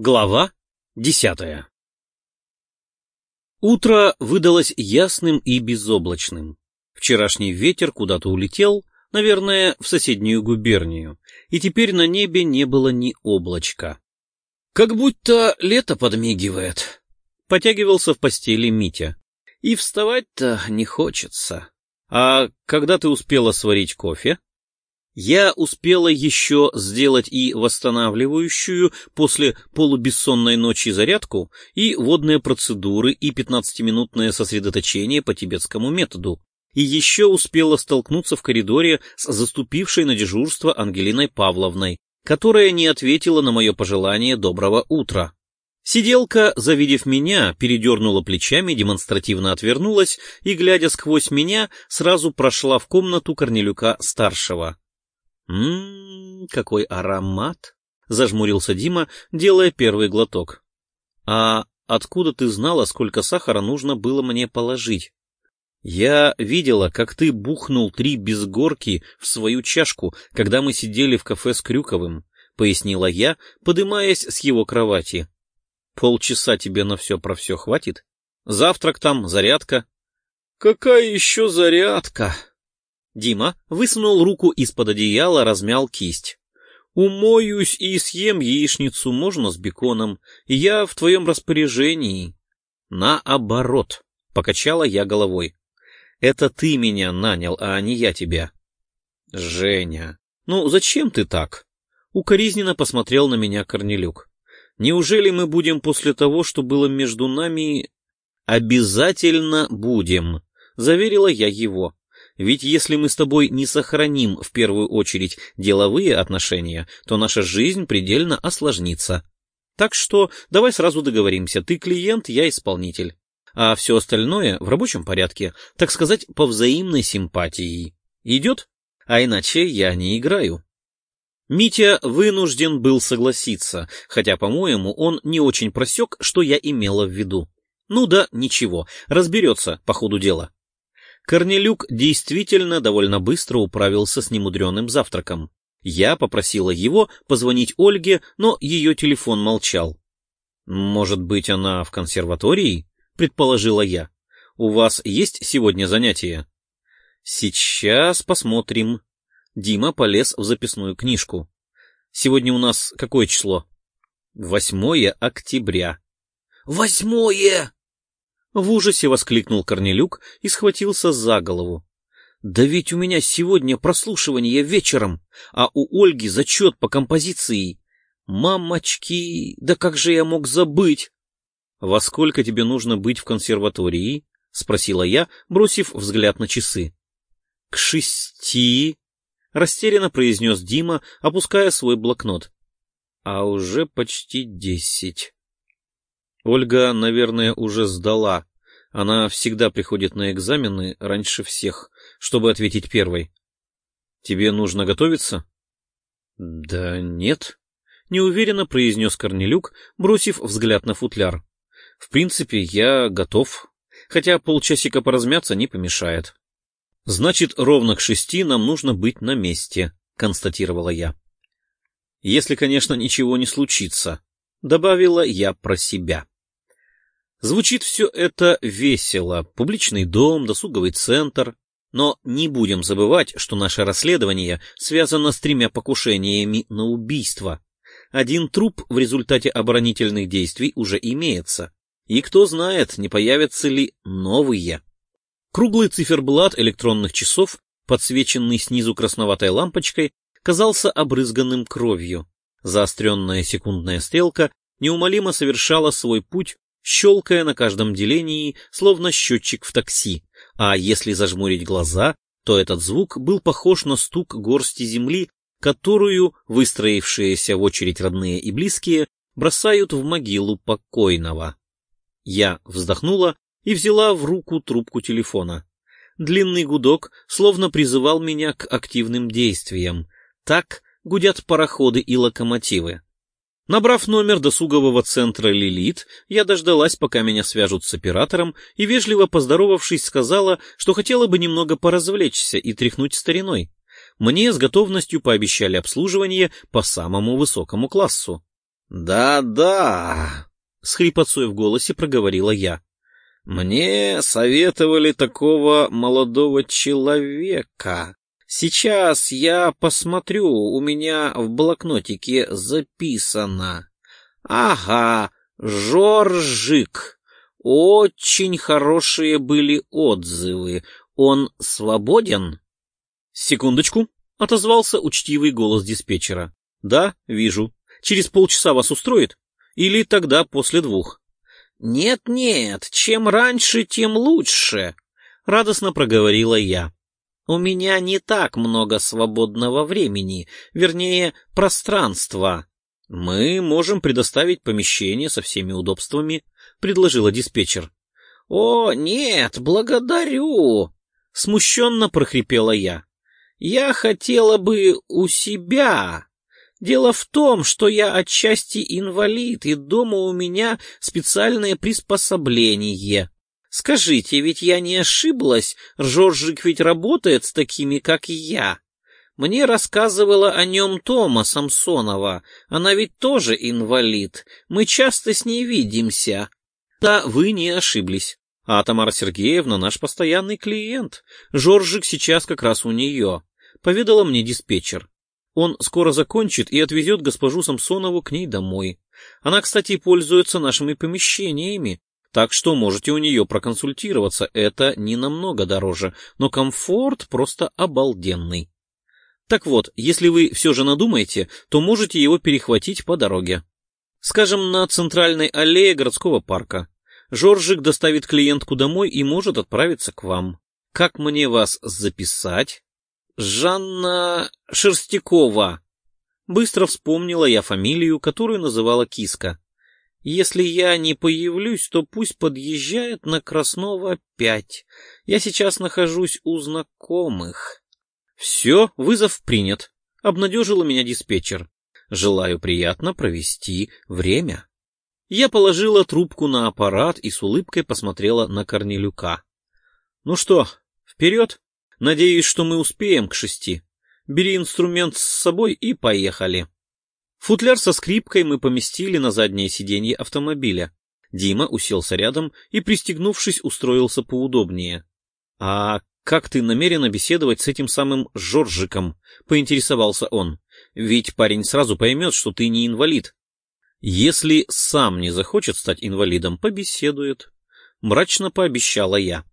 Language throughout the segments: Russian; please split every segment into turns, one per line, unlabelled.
Глава десятая Утро выдалось ясным и безоблачным. Вчерашний ветер куда-то улетел, наверное, в соседнюю губернию, и теперь на небе не было ни облачка. Как будто лето подмигивает. Потягивался в постели Митя. И вставать-то не хочется. А когда ты успела сварить кофе? Я успела еще сделать и восстанавливающую после полубессонной ночи зарядку, и водные процедуры, и пятнадцатиминутное сосредоточение по тибетскому методу, и еще успела столкнуться в коридоре с заступившей на дежурство Ангелиной Павловной, которая не ответила на мое пожелание доброго утра. Сиделка, завидев меня, передернула плечами, демонстративно отвернулась и, глядя сквозь меня, сразу прошла в комнату Корнелюка-старшего. «Ммм, какой аромат!» — зажмурился Дима, делая первый глоток. «А откуда ты знала, сколько сахара нужно было мне положить?» «Я видела, как ты бухнул три безгорки в свою чашку, когда мы сидели в кафе с Крюковым», — пояснила я, подымаясь с его кровати. «Полчаса тебе на все про все хватит? Завтрак там, зарядка». «Какая еще зарядка?» Дима высунул руку из-под одеяла, размял кисть. «Умоюсь и съем яичницу, можно с беконом. Я в твоем распоряжении». «Наоборот», — покачала я головой. «Это ты меня нанял, а не я тебя». «Женя, ну зачем ты так?» Укоризненно посмотрел на меня Корнелюк. «Неужели мы будем после того, что было между нами...» «Обязательно будем», — заверила я его. Ведь если мы с тобой не сохраним в первую очередь деловые отношения, то наша жизнь предельно осложнится. Так что давай сразу договоримся, ты клиент, я исполнитель. А все остальное в рабочем порядке, так сказать, по взаимной симпатии. Идет? А иначе я не играю. Митя вынужден был согласиться, хотя, по-моему, он не очень просек, что я имела в виду. Ну да, ничего, разберется по ходу дела. Корнелюк действительно довольно быстро управился с немудреным завтраком. Я попросила его позвонить Ольге, но ее телефон молчал. «Может быть, она в консерватории?» — предположила я. «У вас есть сегодня занятия?» «Сейчас посмотрим». Дима полез в записную книжку. «Сегодня у нас какое число?» «Восьмое октября». «Восьмое!» В ужасе воскликнул Корнелюк и схватился за голову. «Да ведь у меня сегодня прослушивание вечером, а у Ольги зачет по композиции. Мамочки, да как же я мог забыть?» «Во сколько тебе нужно быть в консерватории?» — спросила я, бросив взгляд на часы. «К шести», — растерянно произнес Дима, опуская свой блокнот. «А уже почти десять». Ольга, наверное, уже сдала. Она всегда приходит на экзамены раньше всех, чтобы ответить первой. Тебе нужно готовиться? Да нет, неуверенно произнес Корнелюк, бросив взгляд на футляр. В принципе, я готов, хотя полчасика поразмяться не помешает. Значит, ровно к шести нам нужно быть на месте, констатировала я. Если, конечно, ничего не случится, добавила я про себя. Звучит все это весело. Публичный дом, досуговый центр. Но не будем забывать, что наше расследование связано с тремя покушениями на убийство. Один труп в результате оборонительных действий уже имеется. И кто знает, не появятся ли новые. Круглый циферблат электронных часов, подсвеченный снизу красноватой лампочкой, казался обрызганным кровью. Заостренная секундная стрелка неумолимо совершала свой путь щелкая на каждом делении, словно счетчик в такси, а если зажмурить глаза, то этот звук был похож на стук горсти земли, которую выстроившиеся в очередь родные и близкие бросают в могилу покойного. Я вздохнула и взяла в руку трубку телефона. Длинный гудок словно призывал меня к активным действиям. Так гудят пароходы и локомотивы. Набрав номер досугового центра «Лилит», я дождалась, пока меня свяжут с оператором, и, вежливо поздоровавшись, сказала, что хотела бы немного поразвлечься и тряхнуть стариной. Мне с готовностью пообещали обслуживание по самому высокому классу. Да-да, с хрипотцой в голосе проговорила я. Мне советовали такого молодого человека. Сейчас я посмотрю, у меня в блокнотике записано. Ага, Жоржик. Очень хорошие были отзывы. Он свободен? Секундочку, отозвался учтивый голос диспетчера. Да, вижу. Через полчаса вас устроит? Или тогда после двух? Нет-нет, чем раньше, тем лучше, радостно проговорила я. У меня не так много свободного времени, вернее, пространства. Мы можем предоставить помещение со всеми удобствами, предложила диспетчер. О, нет, благодарю, смущенно прохрипела я. Я хотела бы у себя. Дело в том, что я отчасти инвалид, и дома у меня специальное приспособление. Скажите, ведь я не ошиблась, Жоржик ведь работает с такими, как я. Мне рассказывала о нем Тома Самсонова. Она ведь тоже инвалид. Мы часто с ней видимся. Да, вы не ошиблись. А Тамара Сергеевна наш постоянный клиент. Жоржик сейчас как раз у нее. Поведала мне диспетчер. Он скоро закончит и отвезет госпожу Самсонову к ней домой. Она, кстати, пользуется нашими помещениями, так что можете у нее проконсультироваться. Это не намного дороже, но комфорт просто обалденный. Так вот, если вы все же надумаете, то можете его перехватить по дороге. Скажем, на центральной аллее городского парка. Жоржик доставит клиентку домой и может отправиться к вам. Как мне вас записать? Жанна Шерстякова. Быстро вспомнила я фамилию, которую называла киска. Если я не появлюсь, то пусть подъезжает на Краснова 5. Я сейчас нахожусь у знакомых. Все, вызов принят. Обнадежила меня диспетчер. Желаю приятно провести время. Я положила трубку на аппарат и с улыбкой посмотрела на Корнелюка. Ну что, вперед? Надеюсь, что мы успеем к шести. Бери инструмент с собой и поехали. Футляр со скрипкой мы поместили на заднее сиденье автомобиля. Дима уселся рядом и, пристегнувшись, устроился поудобнее. — А как ты намерена беседовать с этим самым Жоржиком? — поинтересовался он. — Ведь парень сразу поймет, что ты не инвалид. — Если сам не захочет стать инвалидом, побеседует. Мрачно пообещала я.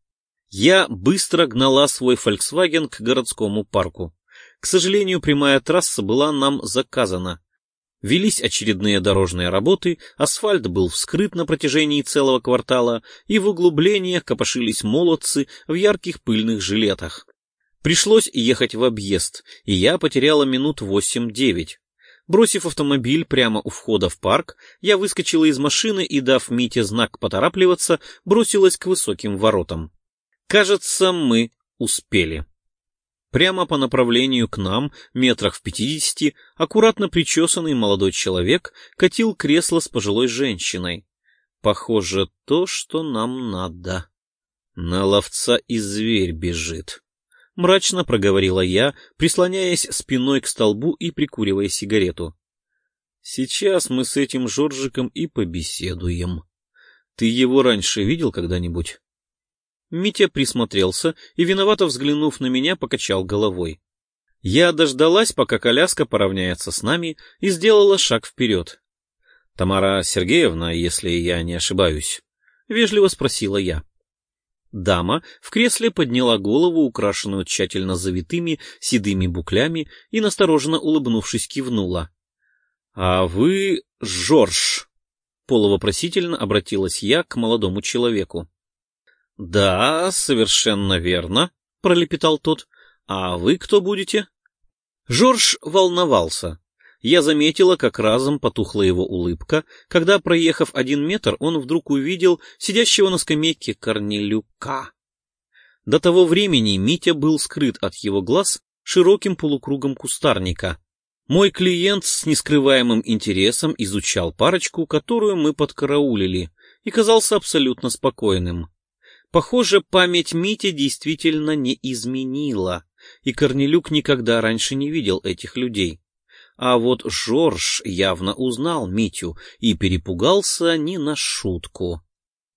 Я быстро гнала свой Volkswagen к городскому парку. К сожалению, прямая трасса была нам заказана. Велись очередные дорожные работы, асфальт был вскрыт на протяжении целого квартала, и в углублениях копошились молодцы в ярких пыльных жилетах. Пришлось ехать в объезд, и я потеряла минут восемь-девять. Бросив автомобиль прямо у входа в парк, я выскочила из машины и, дав Мите знак поторапливаться, бросилась к высоким воротам. Кажется, мы успели. Прямо по направлению к нам, метрах в пятидесяти, аккуратно причесанный молодой человек катил кресло с пожилой женщиной. Похоже, то, что нам надо. На ловца и зверь бежит. Мрачно проговорила я, прислоняясь спиной к столбу и прикуривая сигарету. Сейчас мы с этим Жоржиком и побеседуем. Ты его раньше видел когда-нибудь? Митя присмотрелся и, виновато взглянув на меня, покачал головой. Я дождалась, пока коляска поравняется с нами, и сделала шаг вперед. — Тамара Сергеевна, если я не ошибаюсь, — вежливо спросила я. Дама в кресле подняла голову, украшенную тщательно завитыми седыми буклями, и, настороженно улыбнувшись, кивнула. — А вы Жорж? — полувопросительно обратилась я к молодому человеку. — Да, совершенно верно, — пролепетал тот. — А вы кто будете? Жорж волновался. Я заметила, как разом потухла его улыбка, когда, проехав один метр, он вдруг увидел сидящего на скамейке Корнелюка. До того времени Митя был скрыт от его глаз широким полукругом кустарника. Мой клиент с нескрываемым интересом изучал парочку, которую мы подкараулили, и казался абсолютно спокойным. Похоже, память Мити действительно не изменила, и Корнелюк никогда раньше не видел этих людей. А вот Жорж явно узнал Митю и перепугался не на шутку.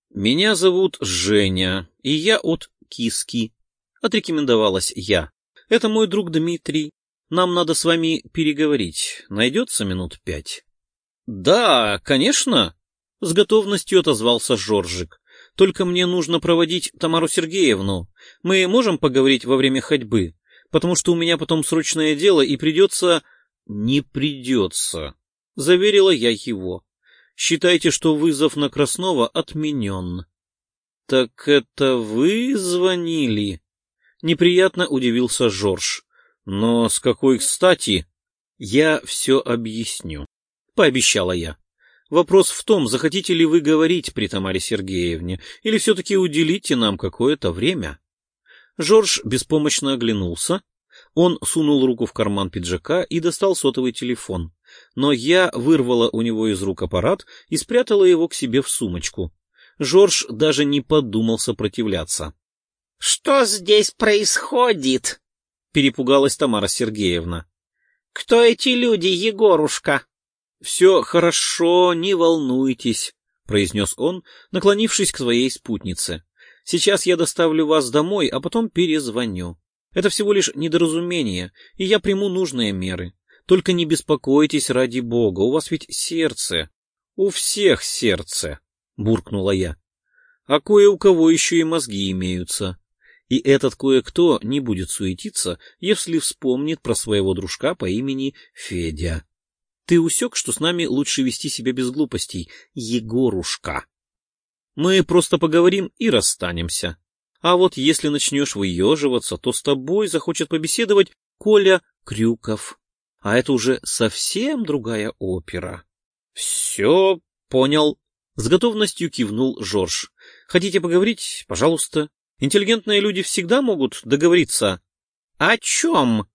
«Меня зовут Женя, и я от Киски», — отрекомендовалась я. «Это мой друг Дмитрий. Нам надо с вами переговорить. Найдется минут пять?» «Да, конечно», — с готовностью отозвался Жоржик. «Только мне нужно проводить Тамару Сергеевну. Мы можем поговорить во время ходьбы, потому что у меня потом срочное дело и придется...» «Не придется», — заверила я его. «Считайте, что вызов на Краснова отменен». «Так это вы звонили?» Неприятно удивился Жорж. «Но с какой стати?» «Я все объясню», — пообещала я. «Вопрос в том, захотите ли вы говорить при Тамаре Сергеевне, или все-таки уделите нам какое-то время?» Жорж беспомощно оглянулся, он сунул руку в карман пиджака и достал сотовый телефон. Но я вырвала у него из рук аппарат и спрятала его к себе в сумочку. Жорж даже не подумал сопротивляться.
— Что здесь происходит? — перепугалась Тамара Сергеевна. — Кто эти люди, Егорушка?
— Все хорошо, не волнуйтесь, — произнес он, наклонившись к своей спутнице. — Сейчас я доставлю вас домой, а потом перезвоню. Это всего лишь недоразумение, и я приму нужные меры. Только не беспокойтесь ради бога, у вас ведь сердце. У всех сердце, — буркнула я. А кое у кого еще и мозги имеются. И этот кое-кто не будет суетиться, если вспомнит про своего дружка по имени Федя. Ты усек, что с нами лучше вести себя без глупостей, Егорушка. Мы просто поговорим и расстанемся. А вот если начнешь выеживаться, то с тобой захочет побеседовать Коля Крюков. А это уже совсем другая опера. — Все понял. С готовностью кивнул Жорж. — Хотите поговорить? Пожалуйста. Интеллигентные люди всегда могут договориться. — О чем?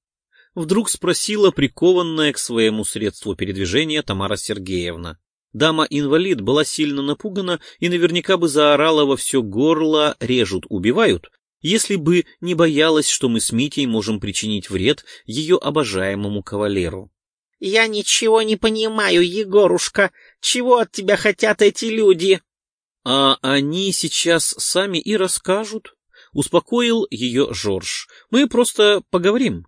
Вдруг спросила прикованная к своему средству передвижения Тамара Сергеевна. Дама-инвалид была сильно напугана и наверняка бы заорала во все горло «режут, убивают», если бы не боялась, что мы с Митей можем причинить вред ее обожаемому кавалеру.
— Я ничего не понимаю, Егорушка. Чего от тебя хотят эти люди?
— А они сейчас сами и расскажут, — успокоил ее Жорж. — Мы просто поговорим.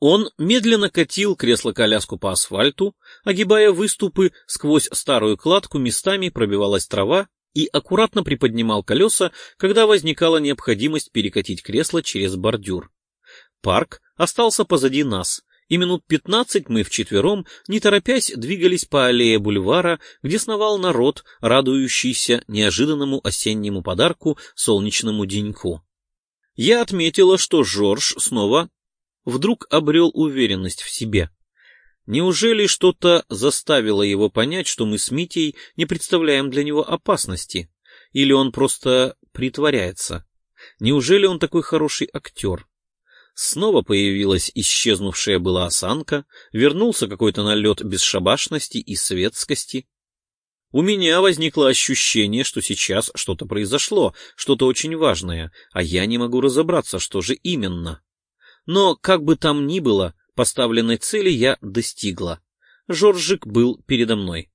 Он медленно катил кресло-коляску по асфальту, огибая выступы, сквозь старую кладку местами пробивалась трава и аккуратно приподнимал колеса, когда возникала необходимость перекатить кресло через бордюр. Парк остался позади нас, и минут пятнадцать мы вчетвером, не торопясь, двигались по аллее бульвара, где сновал народ, радующийся неожиданному осеннему подарку солнечному деньку. Я отметила, что Жорж снова вдруг обрел уверенность в себе. Неужели что-то заставило его понять, что мы с Митей не представляем для него опасности? Или он просто притворяется? Неужели он такой хороший актер? Снова появилась исчезнувшая была осанка, вернулся какой-то налет бесшабашности и светскости. У меня возникло ощущение, что сейчас что-то произошло, что-то очень важное, а я не могу разобраться, что же именно. Но, как бы там ни было, поставленной цели я достигла. Жоржик был передо мной.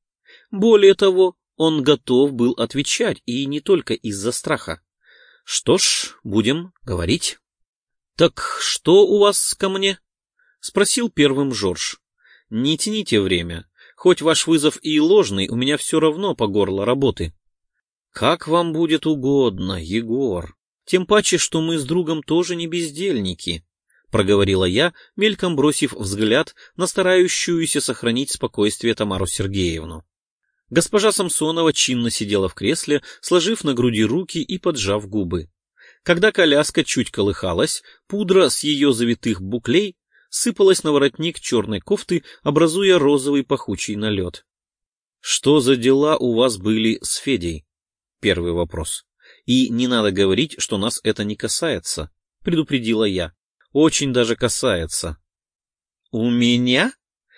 Более того, он готов был отвечать, и не только из-за страха. Что ж, будем говорить. — Так что у вас ко мне? — спросил первым Жорж. — Не тяните время. Хоть ваш вызов и ложный, у меня все равно по горло работы. — Как вам будет угодно, Егор. Тем паче, что мы с другом тоже не бездельники. — проговорила я, мельком бросив взгляд на старающуюся сохранить спокойствие Тамару Сергеевну. Госпожа Самсонова чинно сидела в кресле, сложив на груди руки и поджав губы. Когда коляска чуть колыхалась, пудра с ее завитых буклей сыпалась на воротник черной кофты, образуя розовый пахучий налет. — Что за дела у вас были с Федей? — первый вопрос. — И не надо говорить, что нас это не касается, — предупредила я очень даже касается. — У меня?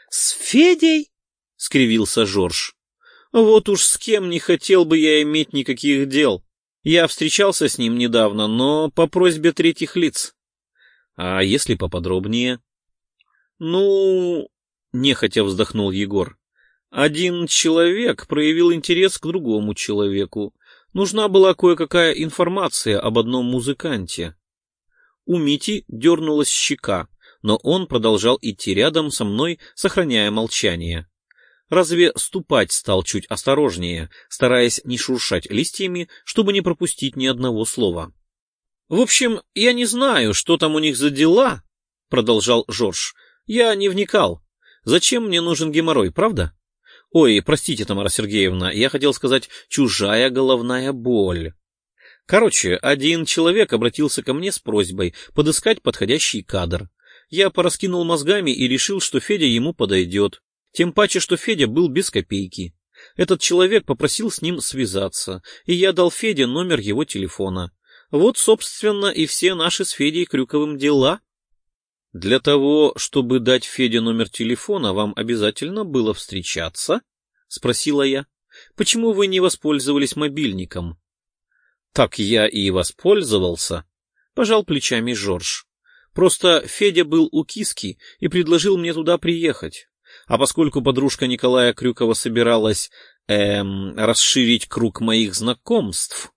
С Федей? — скривился Жорж. — Вот уж с кем не хотел бы я иметь никаких дел. Я встречался с ним недавно, но по просьбе третьих лиц. А если поподробнее? — Ну, — нехотя вздохнул Егор. «Один человек проявил интерес к другому человеку. Нужна была кое-какая информация об одном музыканте». У Мити дернулась щека, но он продолжал идти рядом со мной, сохраняя молчание. Разве ступать стал чуть осторожнее, стараясь не шуршать листьями, чтобы не пропустить ни одного слова. «В общем, я не знаю, что там у них за дела», — продолжал Жорж. «Я не вникал. Зачем мне нужен геморрой, правда?» «Ой, простите, Тамара Сергеевна, я хотел сказать «чужая головная боль». Короче, один человек обратился ко мне с просьбой подыскать подходящий кадр. Я пораскинул мозгами и решил, что Федя ему подойдет. Тем паче, что Федя был без копейки. Этот человек попросил с ним связаться, и я дал Феде номер его телефона. Вот, собственно, и все наши с Федей Крюковым дела. Для того, чтобы дать Феде номер телефона, вам обязательно было встречаться? — спросила я. — Почему вы не воспользовались мобильником? — Так я и воспользовался, — пожал плечами Жорж. Просто Федя был у киски и предложил мне туда приехать. А поскольку подружка Николая Крюкова собиралась эм, расширить круг моих знакомств...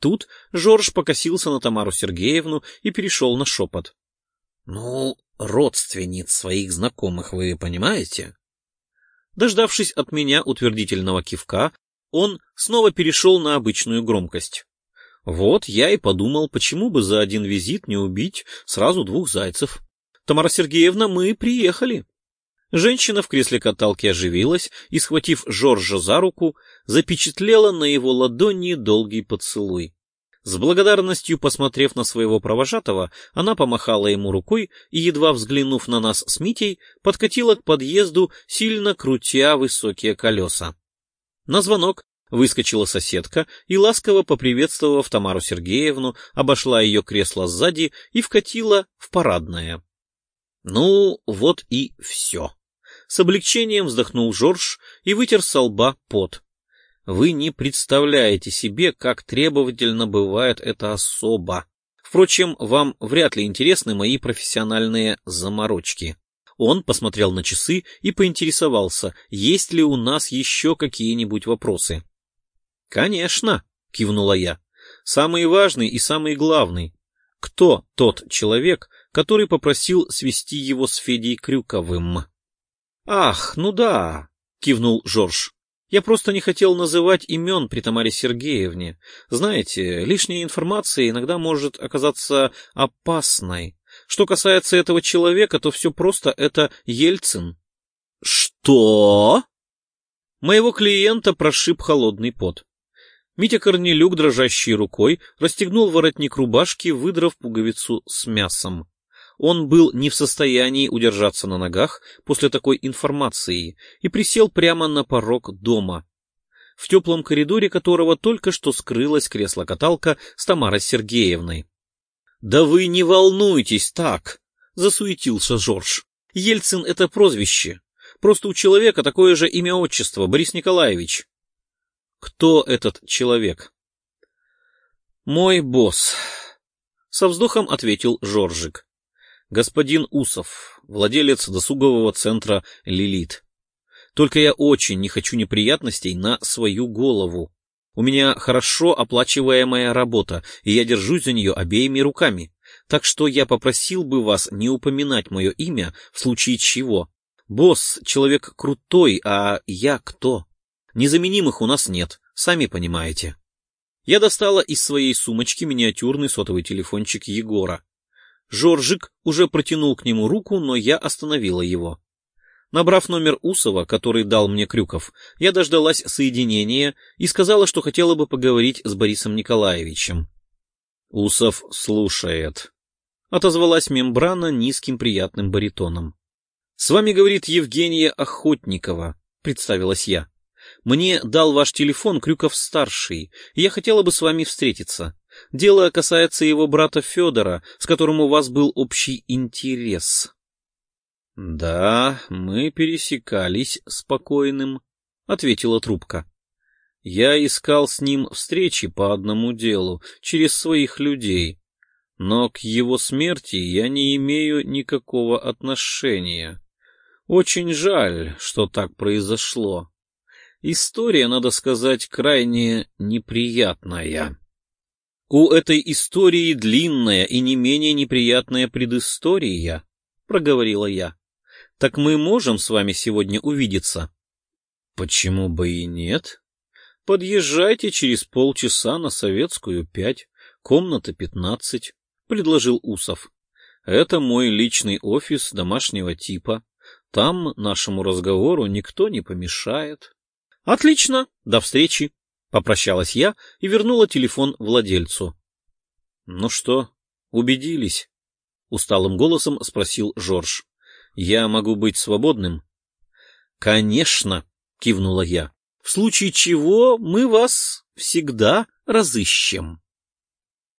Тут Жорж покосился на Тамару Сергеевну и перешел на шепот. — Ну, родственниц своих знакомых вы понимаете? Дождавшись от меня утвердительного кивка, он снова перешел на обычную громкость. Вот я и подумал, почему бы за один визит не убить сразу двух зайцев. Тамара Сергеевна, мы приехали. Женщина в кресле каталки оживилась и, схватив Жоржа за руку, запечатлела на его ладони долгий поцелуй. С благодарностью посмотрев на своего провожатого, она помахала ему рукой и, едва взглянув на нас с Митей, подкатила к подъезду, сильно крутя высокие колеса. На звонок выскочила соседка и, ласково поприветствовав Тамару Сергеевну, обошла ее кресло сзади и вкатила в парадное. Ну, вот и все. С облегчением вздохнул Жорж и вытер со лба пот. Вы не представляете себе, как требовательно бывает эта особа. Впрочем, вам вряд ли интересны мои профессиональные заморочки. Он посмотрел на часы и поинтересовался, есть ли у нас еще какие-нибудь вопросы. «Конечно», — кивнула я, — «самый важный и самый главный. Кто тот человек, который попросил свести его с Федей Крюковым?» «Ах, ну да», — кивнул Жорж. «Я просто не хотел называть имен при Тамаре Сергеевне. Знаете, лишняя информация иногда может оказаться опасной. Что касается этого человека, то все просто это Ельцин». «Что?» Моего клиента прошиб холодный пот. Митя Корнелюк, дрожащей рукой, расстегнул воротник рубашки, выдрав пуговицу с мясом. Он был не в состоянии удержаться на ногах после такой информации и присел прямо на порог дома, в теплом коридоре которого только что скрылась кресло-каталка с Тамарой Сергеевной. — Да вы не волнуйтесь так! — засуетился Жорж. — Ельцин — это прозвище. Просто у человека такое же имя-отчество, Борис Николаевич. — Кто этот человек? — Мой босс, — со вздохом ответил Жоржик господин Усов, владелец досугового центра «Лилит». Только я очень не хочу неприятностей на свою голову. У меня хорошо оплачиваемая работа, и я держусь за нее обеими руками. Так что я попросил бы вас не упоминать мое имя в случае чего. Босс — человек крутой, а я кто? Незаменимых у нас нет, сами понимаете. Я достала из своей сумочки миниатюрный сотовый телефончик Егора. Жоржик уже протянул к нему руку, но я остановила его. Набрав номер Усова, который дал мне Крюков, я дождалась соединения и сказала, что хотела бы поговорить с Борисом Николаевичем. Усов слушает. Отозвалась мембрана низким приятным баритоном. — С вами говорит Евгения Охотникова, — представилась я. — Мне дал ваш телефон Крюков-старший, я хотела бы с вами встретиться. Дело касается его брата Федора, с которым у вас был общий интерес. — Да, мы пересекались спокойным, — ответила трубка. Я искал с ним встречи по одному делу, через своих людей, но к его смерти я не имею никакого отношения. Очень жаль, что так произошло. История, надо сказать, крайне неприятная. У этой истории длинная и не менее неприятная предыстория, проговорила я. Так мы можем с вами сегодня увидеться? Почему бы и нет? Подъезжайте через полчаса на Советскую, пять, комната пятнадцать, предложил Усов. Это мой личный офис домашнего типа. Там нашему разговору никто не помешает. — Отлично, до встречи, — попрощалась я и вернула телефон владельцу. — Ну что, убедились? — усталым голосом спросил Жорж. — Я могу быть свободным? — Конечно, — кивнула я. — В случае чего мы вас всегда разыщем.